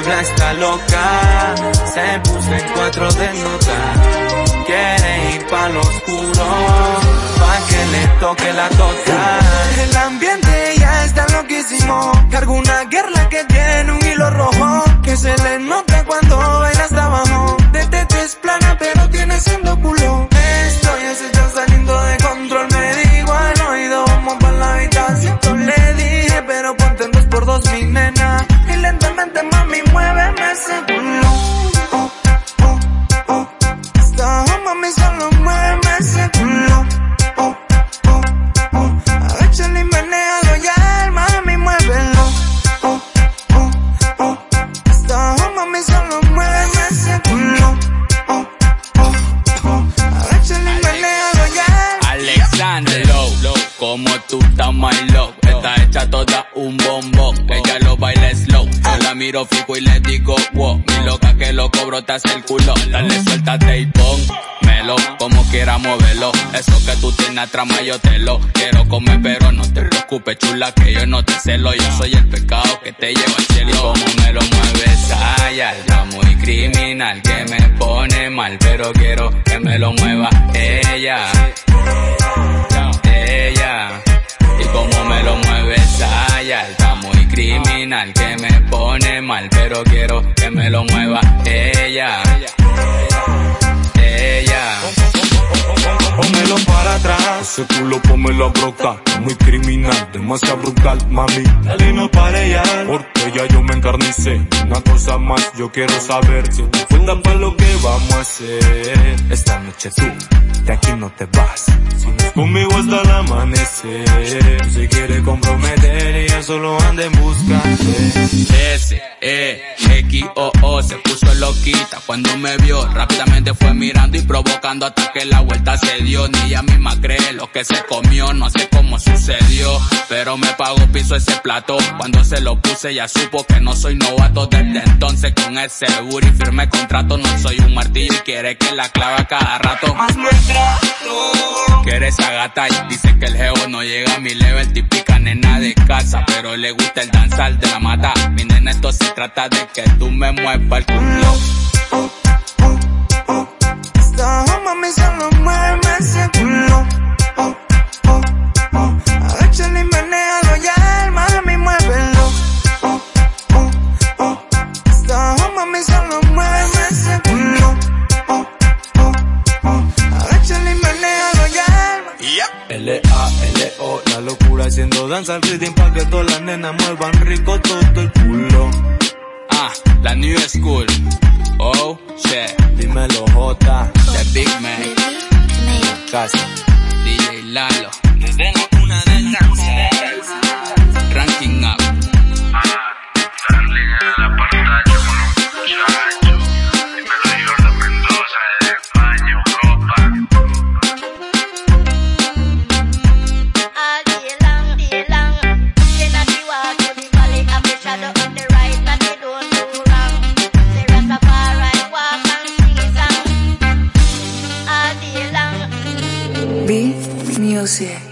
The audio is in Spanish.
diabla está loca, se puso en cuatro de nota. Quiere ir pa' lo oscuro, pa' que le toque la tota. El ambiente ya está loquísimo, cargo una guerra que tiene un hilo rojo, que se le nota Low, como tú estás my low. Está hecha toda un bombón. Ella lo baila slow. Yo la miro fijo y le digo wow. Mi loca que lo cobro te hace el culo. Dale suéltate y pon. Como quiera moverlo. Eso que tú tienes atrás yo te lo quiero comer, pero no te preocupes, chula, que yo no te celo. Yo soy el pecado que te lleva al cielo. Como me lo mueves, ay, está muy criminal, que me pone mal, pero quiero que me lo mueva. Ella. Que me pone mal, pero quiero que me lo mueva ella. Ella. Ese culo pómelo a broca, muy criminal, demasiado brutal, mami. Dale no pare ya. Porque ya yo me encarnicé. Una cosa más, yo quiero saber si tú fuiste para lo que vamos a hacer. Esta noche tú, de aquí no te vas. Si no es conmigo hasta el amanecer. Se quiere comprometer, ella solo anda en busca de... S, E, X, O, O, se puso loquita cuando me vio. Rápidamente fue hasta que la vuelta se dio. Ni ella misma cree lo que se comió, no sé cómo sucedió. Pero me pagó piso ese plato. Cuando se lo puse ya supo que no soy novato. Desde entonces con ese y firme contrato. No soy un martillo y quiere que la clave a cada rato. Más maltrato. Quiere esa gata y dice que el geo no llega a mi level. Típica nena de casa, pero le gusta el danzar de la mata. Mi nena, esto se trata de que tú me muevas el culo. L-A-L-O, la locura haciendo danza al ritmo pa' que todas las nenas muevan rico todo el culo. Ah, la new school. Oh, shit. Dímelo J, The Big Man. casa. DJ Lalo. Beat Music.